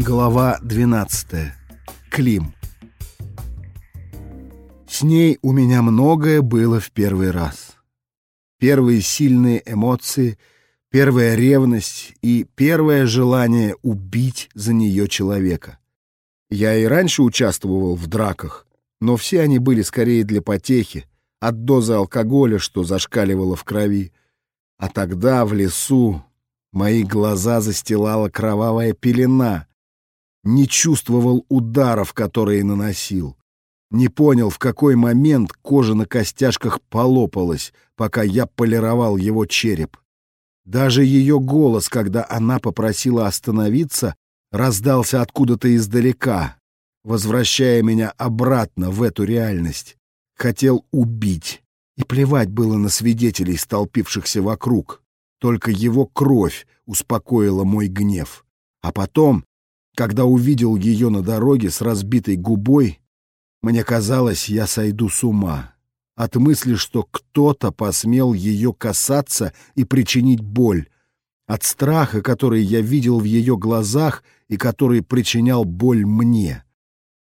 Глава 12. Клим. С ней у меня многое было в первый раз. Первые сильные эмоции, первая ревность и первое желание убить за нее человека. Я и раньше участвовал в драках, но все они были скорее для потехи, от дозы алкоголя, что зашкаливало в крови. А тогда в лесу мои глаза застилала кровавая пелена. Не чувствовал ударов, которые наносил. Не понял, в какой момент кожа на костяшках полопалась, пока я полировал его череп. Даже ее голос, когда она попросила остановиться, раздался откуда-то издалека, возвращая меня обратно в эту реальность. Хотел убить. И плевать было на свидетелей, столпившихся вокруг. Только его кровь успокоила мой гнев. А потом, когда увидел ее на дороге с разбитой губой, мне казалось, я сойду с ума. От мысли, что кто-то посмел ее касаться и причинить боль. От страха, который я видел в ее глазах и который причинял боль мне.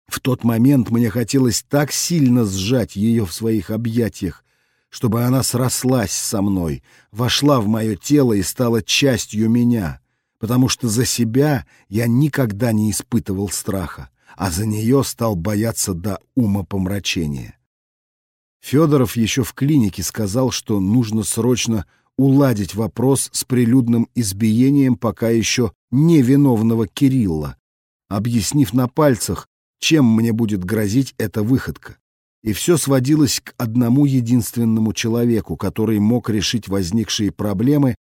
В тот момент мне хотелось так сильно сжать ее в своих объятиях, чтобы она срослась со мной, вошла в мое тело и стала частью меня, потому что за себя я никогда не испытывал страха, а за нее стал бояться до ума помрачения. Федоров еще в клинике сказал, что нужно срочно уладить вопрос с прилюдным избиением пока еще невиновного Кирилла, объяснив на пальцах, чем мне будет грозить эта выходка. И все сводилось к одному единственному человеку, который мог решить возникшие проблемы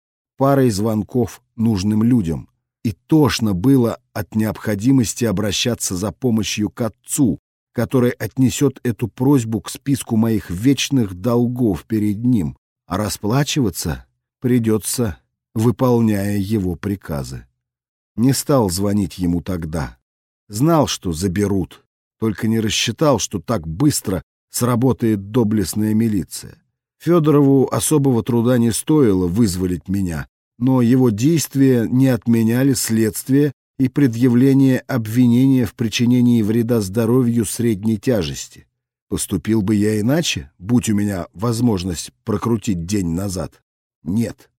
парой звонков нужным людям. И тошно было от необходимости обращаться за помощью к отцу, который отнесет эту просьбу к списку моих вечных долгов перед ним, а расплачиваться придется, выполняя его приказы. Не стал звонить ему тогда. Знал, что заберут, только не рассчитал, что так быстро сработает доблестная милиция. Федорову особого труда не стоило вызволить меня, но его действия не отменяли следствие и предъявление обвинения в причинении вреда здоровью средней тяжести. Поступил бы я иначе, будь у меня возможность прокрутить день назад? Нет,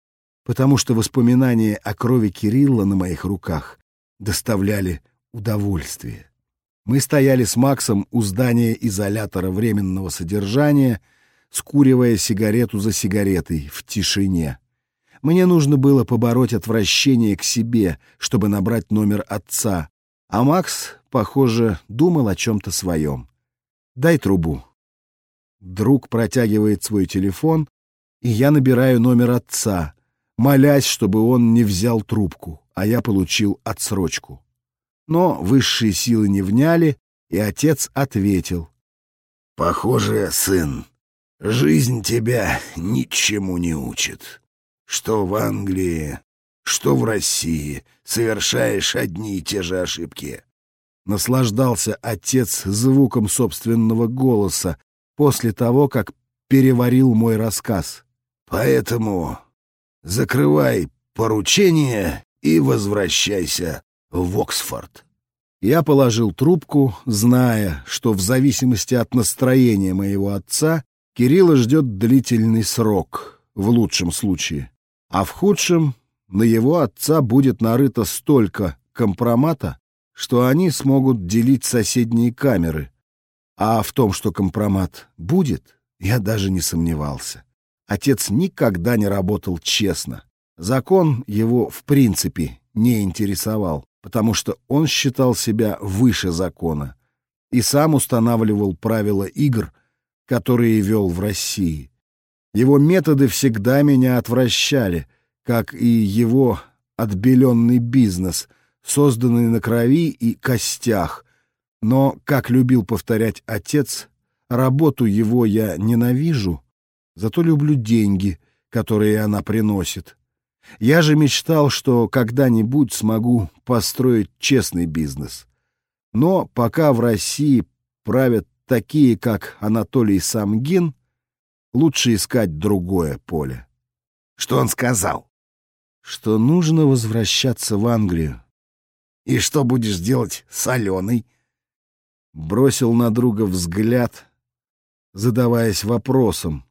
потому что воспоминания о крови Кирилла на моих руках доставляли удовольствие. Мы стояли с Максом у здания изолятора временного содержания, скуривая сигарету за сигаретой в тишине. Мне нужно было побороть отвращение к себе, чтобы набрать номер отца, а Макс, похоже, думал о чем-то своем. «Дай трубу». Друг протягивает свой телефон, и я набираю номер отца, молясь, чтобы он не взял трубку, а я получил отсрочку. Но высшие силы не вняли, и отец ответил. «Похоже, сын, жизнь тебя ничему не учит. Что в Англии, что в России совершаешь одни и те же ошибки». Наслаждался отец звуком собственного голоса после того, как переварил мой рассказ. «Поэтому закрывай поручение и возвращайся в Оксфорд. Я положил трубку, зная, что в зависимости от настроения моего отца Кирилла ждет длительный срок, в лучшем случае. А в худшем на его отца будет нарыто столько компромата, что они смогут делить соседние камеры. А в том, что компромат будет, я даже не сомневался. Отец никогда не работал честно. Закон его в принципе не интересовал потому что он считал себя выше закона и сам устанавливал правила игр, которые вел в России. Его методы всегда меня отвращали, как и его отбеленный бизнес, созданный на крови и костях. Но, как любил повторять отец, работу его я ненавижу, зато люблю деньги, которые она приносит. Я же мечтал, что когда-нибудь смогу построить честный бизнес. Но пока в России правят такие, как Анатолий Самгин, лучше искать другое поле. Что он сказал? Что нужно возвращаться в Англию. И что будешь делать с Аленой? Бросил на друга взгляд, задаваясь вопросом.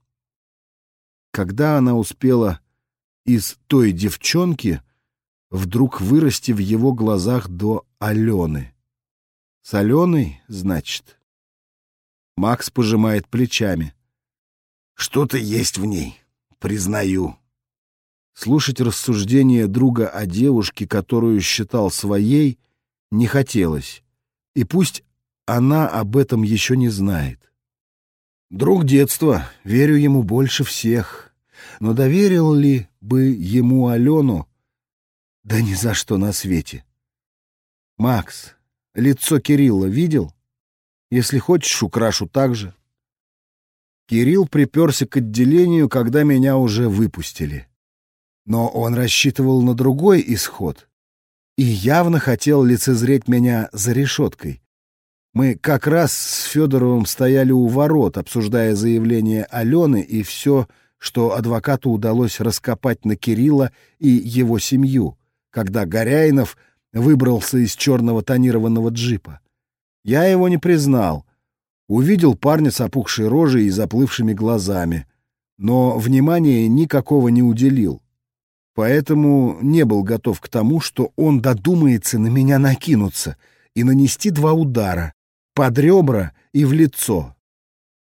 Когда она успела из той девчонки вдруг вырасти в его глазах до Алены? С Аленой, значит? Макс пожимает плечами. Что-то есть в ней, признаю. Слушать рассуждения друга о девушке, которую считал своей, не хотелось. И пусть она об этом еще не знает. Друг детства, верю ему больше всех. Но доверил ли бы ему Алену? Да ни за что на свете. Макс, лицо Кирилла видел? Если хочешь, украшу так же. Кирилл приперся к отделению, когда меня уже выпустили. Но он рассчитывал на другой исход и явно хотел лицезреть меня за решеткой. Мы как раз с Федоровым стояли у ворот, обсуждая заявление Алены и все, что адвокату удалось раскопать на Кирилла и его семью, когда Горяинов выбрался из черного тонированного джипа. Я его не признал. Увидел парня с опухшей рожей и заплывшими глазами, но внимания никакого не уделил поэтому не был готов к тому, что он додумается на меня накинуться и нанести два удара — под ребра и в лицо.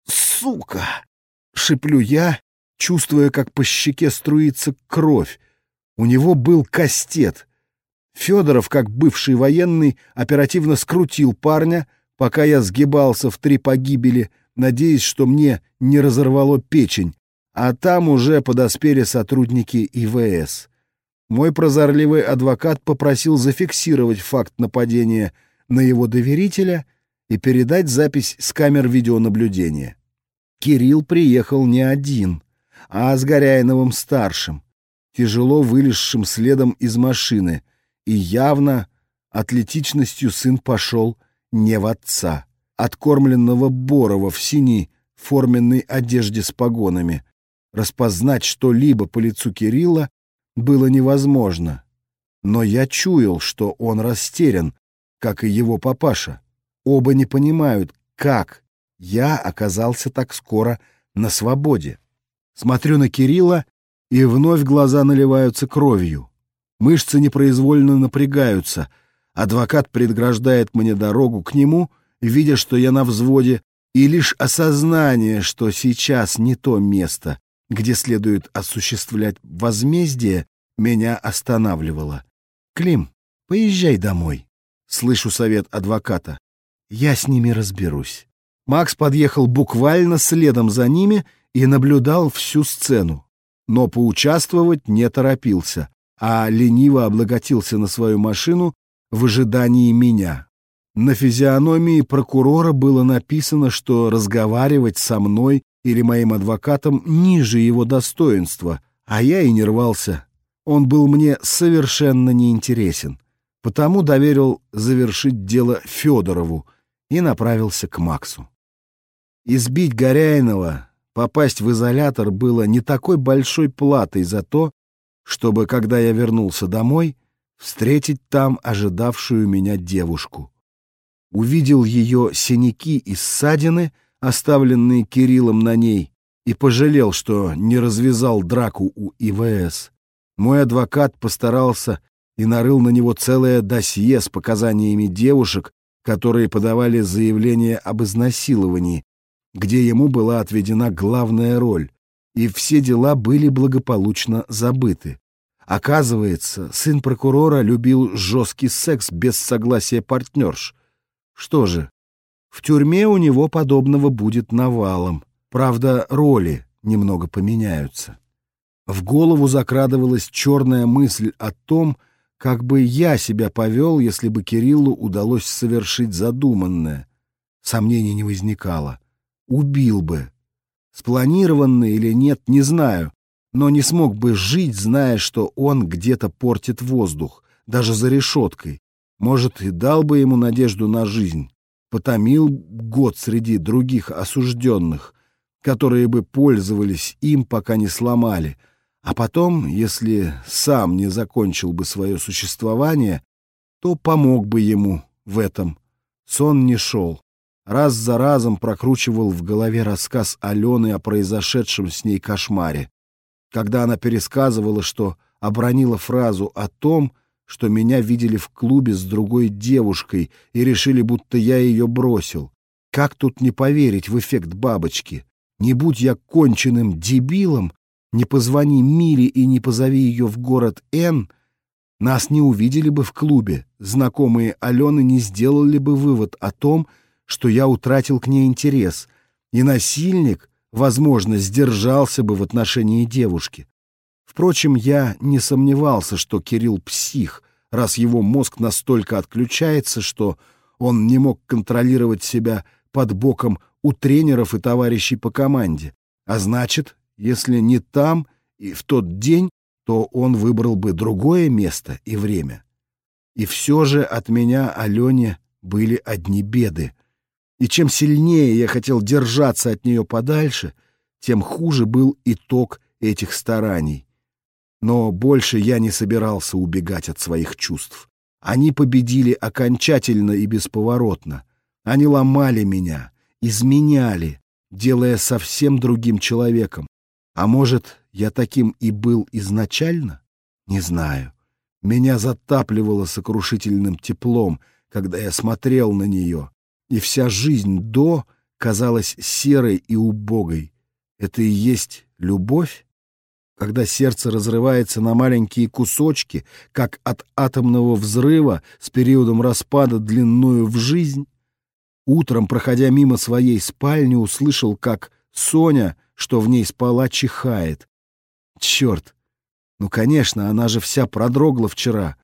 «Сука!» — шиплю я, чувствуя, как по щеке струится кровь. У него был кастет. Федоров, как бывший военный, оперативно скрутил парня, пока я сгибался в три погибели, надеясь, что мне не разорвало печень, а там уже подоспели сотрудники ИВС. Мой прозорливый адвокат попросил зафиксировать факт нападения на его доверителя и передать запись с камер видеонаблюдения. Кирилл приехал не один, а с Горяиновым-старшим, тяжело вылезшим следом из машины, и явно атлетичностью сын пошел не в отца, откормленного Борова в синей форменной одежде с погонами, Распознать что-либо по лицу Кирилла было невозможно. Но я чуял, что он растерян, как и его папаша. Оба не понимают, как я оказался так скоро на свободе. Смотрю на Кирилла, и вновь глаза наливаются кровью. Мышцы непроизвольно напрягаются. Адвокат предграждает мне дорогу к нему, видя, что я на взводе, и лишь осознание, что сейчас не то место, где следует осуществлять возмездие, меня останавливало. «Клим, поезжай домой», — слышу совет адвоката. «Я с ними разберусь». Макс подъехал буквально следом за ними и наблюдал всю сцену, но поучаствовать не торопился, а лениво облаготился на свою машину в ожидании меня. На физиономии прокурора было написано, что разговаривать со мной или моим адвокатом ниже его достоинства, а я и не рвался. Он был мне совершенно неинтересен, потому доверил завершить дело Федорову и направился к Максу. Избить Горяинова, попасть в изолятор было не такой большой платой за то, чтобы, когда я вернулся домой, встретить там ожидавшую меня девушку. Увидел ее синяки и ссадины — оставленные Кириллом на ней, и пожалел, что не развязал драку у ИВС. Мой адвокат постарался и нарыл на него целое досье с показаниями девушек, которые подавали заявление об изнасиловании, где ему была отведена главная роль, и все дела были благополучно забыты. Оказывается, сын прокурора любил жесткий секс без согласия партнерш. Что же, в тюрьме у него подобного будет навалом. Правда, роли немного поменяются. В голову закрадывалась черная мысль о том, как бы я себя повел, если бы Кириллу удалось совершить задуманное. Сомнений не возникало. Убил бы. Спланированно или нет, не знаю, но не смог бы жить, зная, что он где-то портит воздух, даже за решеткой. Может, и дал бы ему надежду на жизнь потомил год среди других осужденных, которые бы пользовались им, пока не сломали, а потом, если сам не закончил бы свое существование, то помог бы ему в этом. Сон не шел. Раз за разом прокручивал в голове рассказ Алены о произошедшем с ней кошмаре. Когда она пересказывала, что обронила фразу о том, что меня видели в клубе с другой девушкой и решили, будто я ее бросил. Как тут не поверить в эффект бабочки? Не будь я конченным дебилом, не позвони Миле и не позови ее в город Н, нас не увидели бы в клубе, знакомые Алены не сделали бы вывод о том, что я утратил к ней интерес, и насильник, возможно, сдержался бы в отношении девушки. Впрочем, я не сомневался, что Кирилл псих, раз его мозг настолько отключается, что он не мог контролировать себя под боком у тренеров и товарищей по команде. А значит, если не там и в тот день, то он выбрал бы другое место и время. И все же от меня Алене были одни беды. И чем сильнее я хотел держаться от нее подальше, тем хуже был итог этих стараний. Но больше я не собирался убегать от своих чувств. Они победили окончательно и бесповоротно. Они ломали меня, изменяли, делая совсем другим человеком. А может, я таким и был изначально? Не знаю. Меня затапливало сокрушительным теплом, когда я смотрел на нее, и вся жизнь до казалась серой и убогой. Это и есть любовь? Когда сердце разрывается на маленькие кусочки, как от атомного взрыва с периодом распада длинную в жизнь? Утром, проходя мимо своей спальни, услышал, как Соня, что в ней спала, чихает. Черт! Ну, конечно, она же вся продрогла вчера,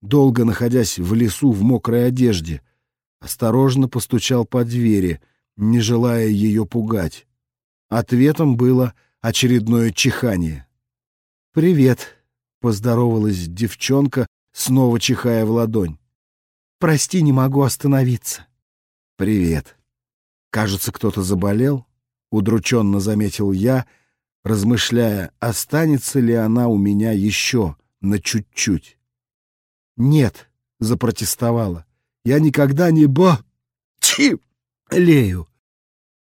долго находясь в лесу в мокрой одежде. Осторожно постучал по двери, не желая ее пугать. Ответом было очередное чихание. «Привет», — поздоровалась девчонка, снова чихая в ладонь. «Прости, не могу остановиться». «Привет». Кажется, кто-то заболел, — удрученно заметил я, — размышляя, останется ли она у меня еще на чуть-чуть. «Нет», — запротестовала, — «я никогда не бо... Чи... лею».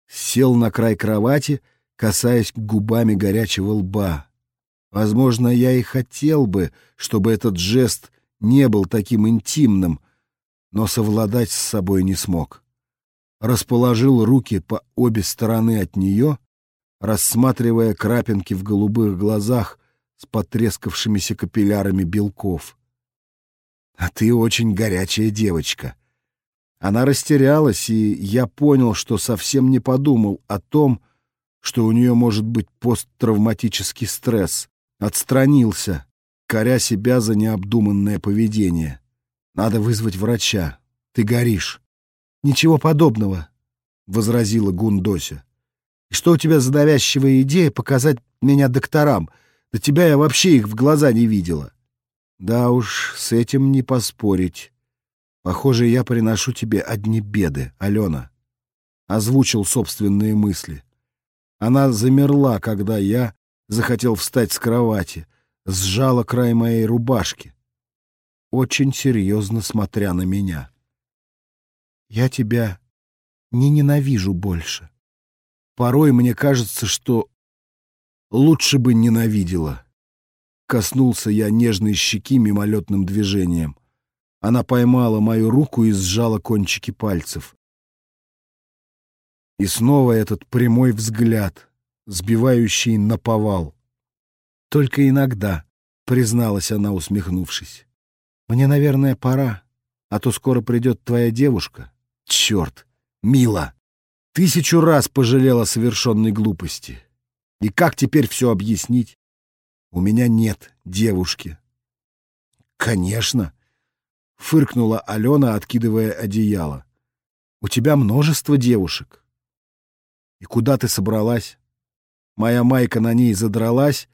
Сел на край кровати, касаясь губами горячего лба. Возможно, я и хотел бы, чтобы этот жест не был таким интимным, но совладать с собой не смог. Расположил руки по обе стороны от нее рассматривая крапинки в голубых глазах с потрескавшимися капиллярами белков. «А ты очень горячая девочка». Она растерялась, и я понял, что совсем не подумал о том, что у нее может быть посттравматический стресс. Отстранился, коря себя за необдуманное поведение. «Надо вызвать врача. Ты горишь». «Ничего подобного», — возразила Гундося. И что у тебя за навязчивая идея показать меня докторам? Да тебя я вообще их в глаза не видела. Да уж, с этим не поспорить. Похоже, я приношу тебе одни беды, Алена. Озвучил собственные мысли. Она замерла, когда я захотел встать с кровати, сжала край моей рубашки, очень серьезно смотря на меня. Я тебя не ненавижу больше. Порой мне кажется, что лучше бы ненавидела. Коснулся я нежной щеки мимолетным движением. Она поймала мою руку и сжала кончики пальцев. И снова этот прямой взгляд, сбивающий на повал. Только иногда, призналась она, усмехнувшись. Мне, наверное, пора, а то скоро придет твоя девушка. Черт, мила! Тысячу раз пожалел о совершенной глупости. И как теперь все объяснить? У меня нет девушки. Конечно, фыркнула Алена, откидывая одеяло. У тебя множество девушек. И куда ты собралась? Моя майка на ней задралась,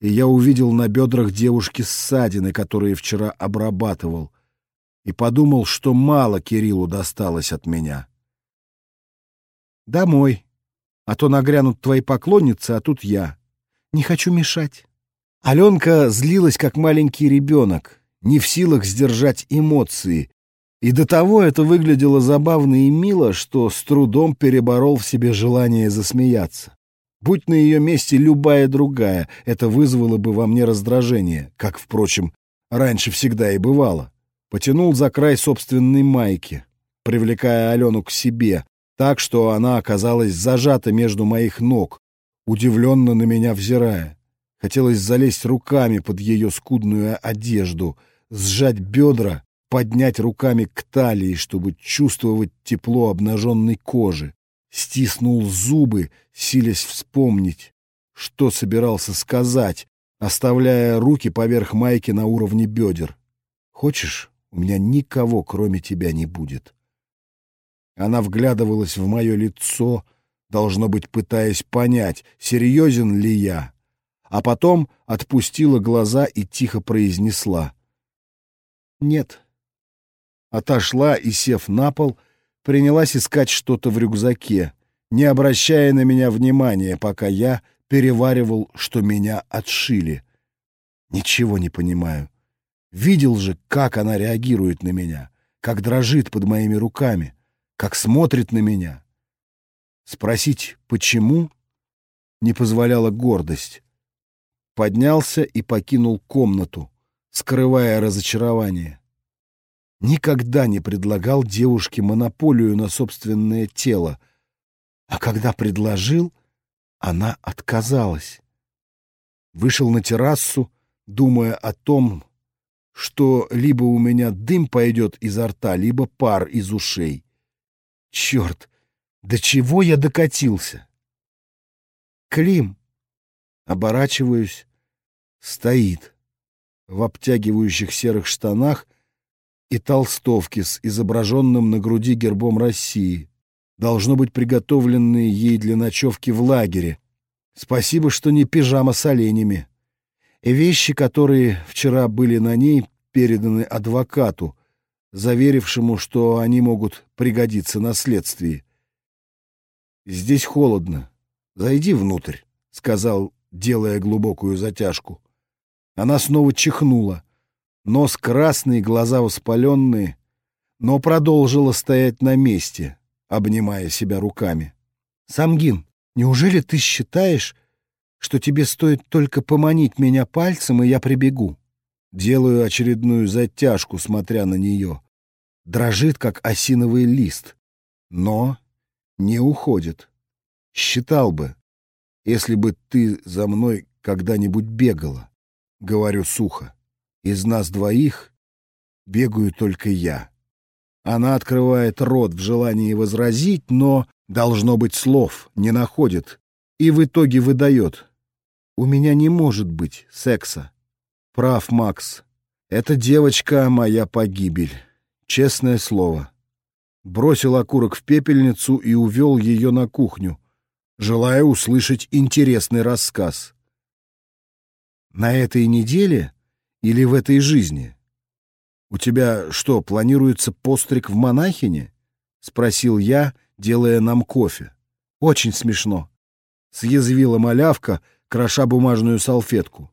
и я увидел на бедрах девушки ссадины, которые вчера обрабатывал, и подумал, что мало Кириллу досталось от меня. Домой. А то нагрянут твои поклонницы, а тут я. Не хочу мешать. Аленка злилась, как маленький ребенок. не в силах сдержать эмоции. И до того это выглядело забавно и мило, что с трудом переборол в себе желание засмеяться. Будь на ее месте любая другая, это вызвало бы во мне раздражение, как, впрочем, раньше всегда и бывало. Потянул за край собственной майки, привлекая Алену к себе, так, что она оказалась зажата между моих ног, удивленно на меня взирая. Хотелось залезть руками под ее скудную одежду, сжать бедра, поднять руками к талии, чтобы чувствовать тепло обнаженной кожи. Стиснул зубы, силясь вспомнить, что собирался сказать, оставляя руки поверх майки на уровне бедер. «Хочешь, у меня никого, кроме тебя, не будет?» Она вглядывалась в мое лицо, должно быть, пытаясь понять, серьезен ли я, а потом отпустила глаза и тихо произнесла. «Нет». Отошла и, сев на пол, принялась искать что-то в рюкзаке, не обращая на меня внимания, пока я переваривал, что меня отшили. Ничего не понимаю. Видел же, как она реагирует на меня, как дрожит под моими руками как смотрит на меня. Спросить «почему?» не позволяла гордость. Поднялся и покинул комнату, скрывая разочарование. Никогда не предлагал девушке монополию на собственное тело, а когда предложил, она отказалась. Вышел на террасу, думая о том, что либо у меня дым пойдет изо рта, либо пар из ушей. Черт, до чего я докатился? Клим. Оборачиваюсь. Стоит. В обтягивающих серых штанах и толстовке с изображенным на груди гербом России. Должно быть приготовленные ей для ночевки в лагере. Спасибо, что не пижама с оленями. И вещи, которые вчера были на ней, переданы адвокату — заверившему, что они могут пригодиться на следствии. «Здесь холодно. Зайди внутрь», — сказал, делая глубокую затяжку. Она снова чихнула. Нос красный, глаза воспаленные, но продолжила стоять на месте, обнимая себя руками. «Самгин, неужели ты считаешь, что тебе стоит только поманить меня пальцем, и я прибегу?» Делаю очередную затяжку, смотря на нее. Дрожит, как осиновый лист, но не уходит. Считал бы, если бы ты за мной когда-нибудь бегала. Говорю сухо. Из нас двоих бегаю только я. Она открывает рот в желании возразить, но, должно быть, слов не находит и в итоге выдает. У меня не может быть секса. Прав, Макс. Эта девочка — моя погибель. Честное слово. Бросил окурок в пепельницу и увел ее на кухню, желая услышать интересный рассказ. На этой неделе или в этой жизни? У тебя что, планируется постриг в монахине? Спросил я, делая нам кофе. Очень смешно. Съязвила малявка, кроша бумажную салфетку.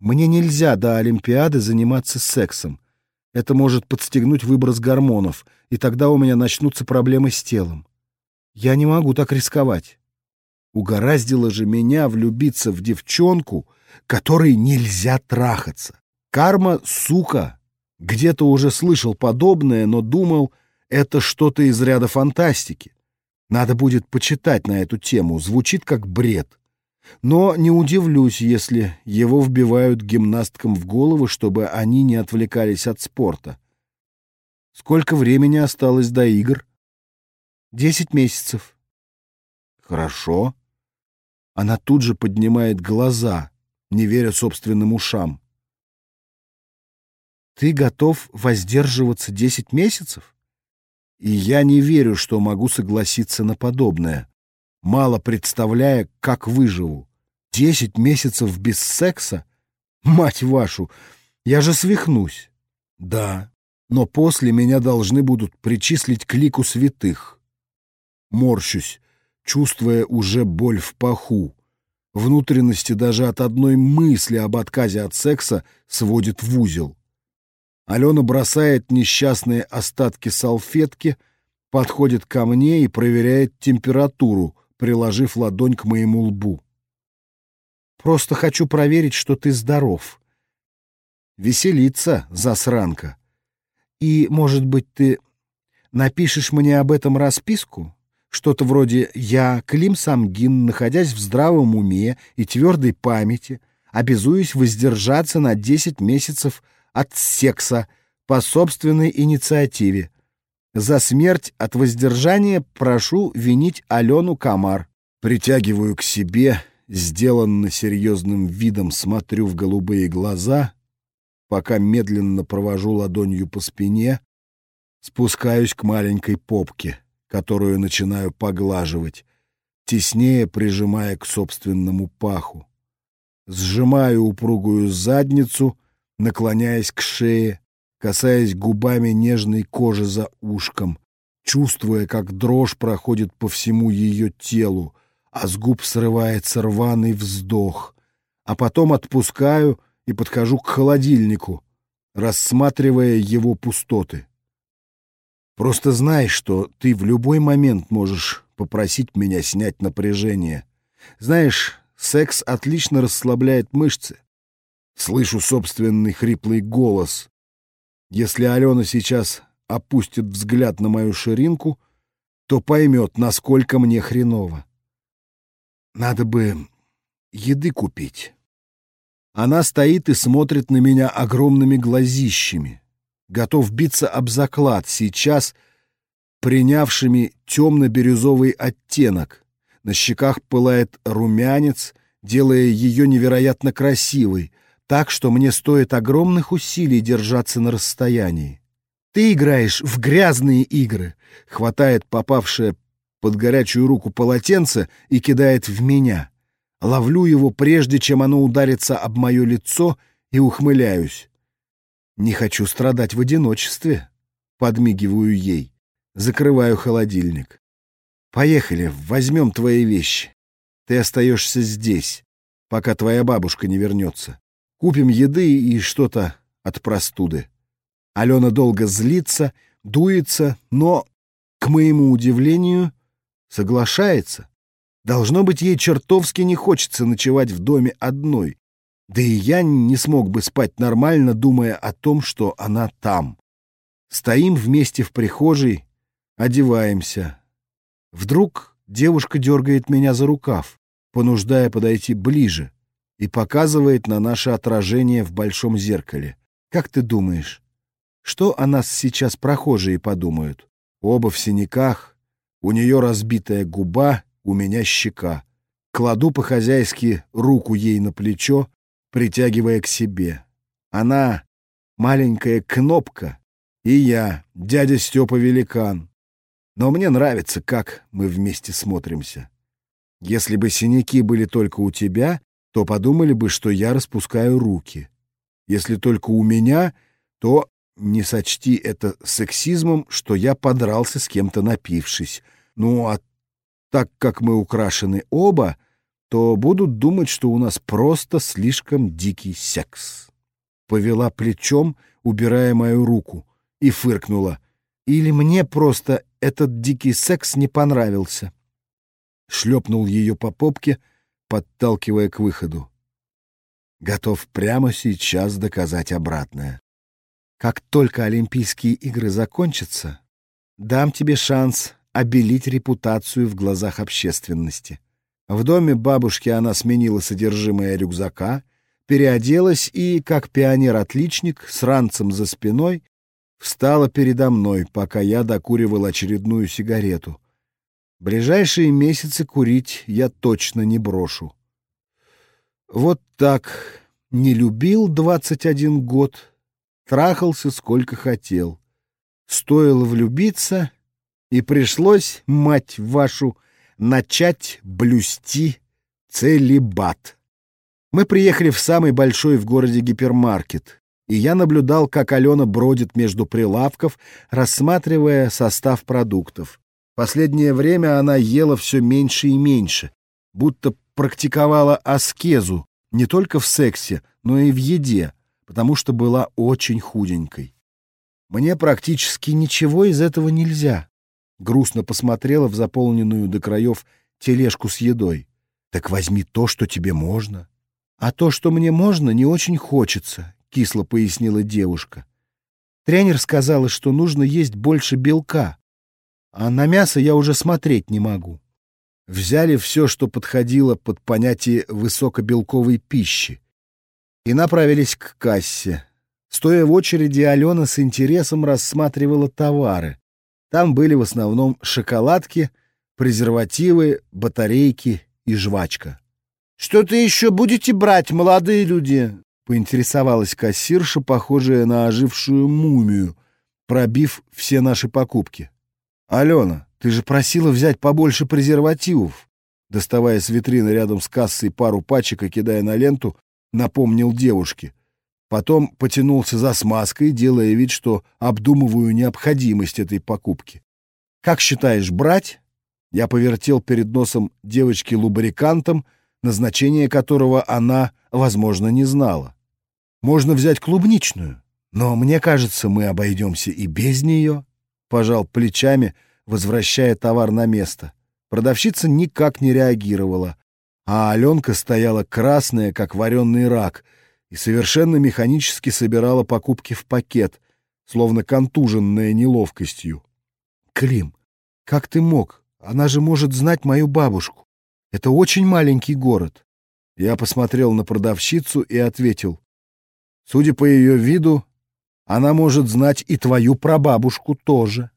Мне нельзя до Олимпиады заниматься сексом. Это может подстегнуть выброс гормонов, и тогда у меня начнутся проблемы с телом. Я не могу так рисковать. Угораздило же меня влюбиться в девчонку, которой нельзя трахаться. Карма, сука. Где-то уже слышал подобное, но думал, это что-то из ряда фантастики. Надо будет почитать на эту тему, звучит как бред. Но не удивлюсь, если его вбивают гимнасткам в голову, чтобы они не отвлекались от спорта. Сколько времени осталось до игр? Десять месяцев. Хорошо. Она тут же поднимает глаза, не веря собственным ушам. Ты готов воздерживаться десять месяцев? И я не верю, что могу согласиться на подобное мало представляя, как выживу. Десять месяцев без секса? Мать вашу, я же свихнусь. Да, но после меня должны будут причислить к лику святых. Морщусь, чувствуя уже боль в паху. Внутренности даже от одной мысли об отказе от секса сводит в узел. Алена бросает несчастные остатки салфетки, подходит ко мне и проверяет температуру, приложив ладонь к моему лбу. «Просто хочу проверить, что ты здоров». Веселится, засранка. «И, может быть, ты напишешь мне об этом расписку?» Что-то вроде «Я, Клим Самгин, находясь в здравом уме и твердой памяти, обязуюсь воздержаться на 10 месяцев от секса по собственной инициативе. За смерть от воздержания прошу винить Алену Камар. Притягиваю к себе, сделанно серьезным видом смотрю в голубые глаза, пока медленно провожу ладонью по спине, спускаюсь к маленькой попке, которую начинаю поглаживать, теснее прижимая к собственному паху. Сжимаю упругую задницу, наклоняясь к шее, касаясь губами нежной кожи за ушком, чувствуя, как дрожь проходит по всему ее телу, а с губ срывается рваный вздох, а потом отпускаю и подхожу к холодильнику, рассматривая его пустоты. Просто знай, что ты в любой момент можешь попросить меня снять напряжение. Знаешь, секс отлично расслабляет мышцы. Слышу собственный хриплый голос. Если Алена сейчас опустит взгляд на мою ширинку, то поймет, насколько мне хреново. Надо бы еды купить. Она стоит и смотрит на меня огромными глазищами, готов биться об заклад, сейчас принявшими темно-бирюзовый оттенок. На щеках пылает румянец, делая ее невероятно красивой, так что мне стоит огромных усилий держаться на расстоянии. Ты играешь в грязные игры, хватает попавшее под горячую руку полотенце и кидает в меня. Ловлю его, прежде чем оно ударится об мое лицо, и ухмыляюсь. Не хочу страдать в одиночестве. Подмигиваю ей. Закрываю холодильник. Поехали, возьмем твои вещи. Ты остаешься здесь, пока твоя бабушка не вернется. Купим еды и что-то от простуды. Алена долго злится, дуется, но, к моему удивлению, соглашается. Должно быть, ей чертовски не хочется ночевать в доме одной. Да и я не смог бы спать нормально, думая о том, что она там. Стоим вместе в прихожей, одеваемся. Вдруг девушка дергает меня за рукав, понуждая подойти ближе и показывает на наше отражение в большом зеркале. Как ты думаешь, что о нас сейчас прохожие подумают? Оба в синяках, у нее разбитая губа, у меня щека. Кладу по-хозяйски руку ей на плечо, притягивая к себе. Она — маленькая кнопка, и я — дядя Степа Великан. Но мне нравится, как мы вместе смотримся. Если бы синяки были только у тебя, то подумали бы, что я распускаю руки. Если только у меня, то не сочти это сексизмом, что я подрался с кем-то напившись. Ну, а так как мы украшены оба, то будут думать, что у нас просто слишком дикий секс. Повела плечом, убирая мою руку, и фыркнула. Или мне просто этот дикий секс не понравился. Шлепнул ее по попке — подталкивая к выходу. Готов прямо сейчас доказать обратное. Как только Олимпийские игры закончатся, дам тебе шанс обелить репутацию в глазах общественности. В доме бабушки она сменила содержимое рюкзака, переоделась и, как пионер-отличник, с ранцем за спиной, встала передо мной, пока я докуривал очередную сигарету. Ближайшие месяцы курить я точно не брошу. Вот так. Не любил 21 год, трахался сколько хотел. Стоило влюбиться, и пришлось, мать вашу, начать блюсти целебат. Мы приехали в самый большой в городе гипермаркет, и я наблюдал, как Алена бродит между прилавков, рассматривая состав продуктов. Последнее время она ела все меньше и меньше, будто практиковала аскезу не только в сексе, но и в еде, потому что была очень худенькой. Мне практически ничего из этого нельзя. Грустно посмотрела в заполненную до краев тележку с едой. Так возьми то, что тебе можно. А то, что мне можно, не очень хочется, кисло пояснила девушка. Тренер сказала, что нужно есть больше белка, а на мясо я уже смотреть не могу. Взяли все, что подходило под понятие высокобелковой пищи, и направились к кассе. Стоя в очереди, Алена с интересом рассматривала товары. Там были в основном шоколадки, презервативы, батарейки и жвачка. «Что-то еще будете брать, молодые люди?» — поинтересовалась кассирша, похожая на ожившую мумию, пробив все наши покупки. «Алена, ты же просила взять побольше презервативов!» Доставая с витрины рядом с кассой пару пачек и кидая на ленту, напомнил девушке. Потом потянулся за смазкой, делая вид, что обдумываю необходимость этой покупки. «Как считаешь, брать?» Я повертел перед носом девочки лубрикантом, назначение которого она, возможно, не знала. «Можно взять клубничную, но мне кажется, мы обойдемся и без нее», — пожал плечами, возвращая товар на место. Продавщица никак не реагировала, а Аленка стояла красная, как вареный рак — и совершенно механически собирала покупки в пакет, словно контуженная неловкостью. «Клим, как ты мог? Она же может знать мою бабушку. Это очень маленький город». Я посмотрел на продавщицу и ответил. «Судя по ее виду, она может знать и твою прабабушку тоже».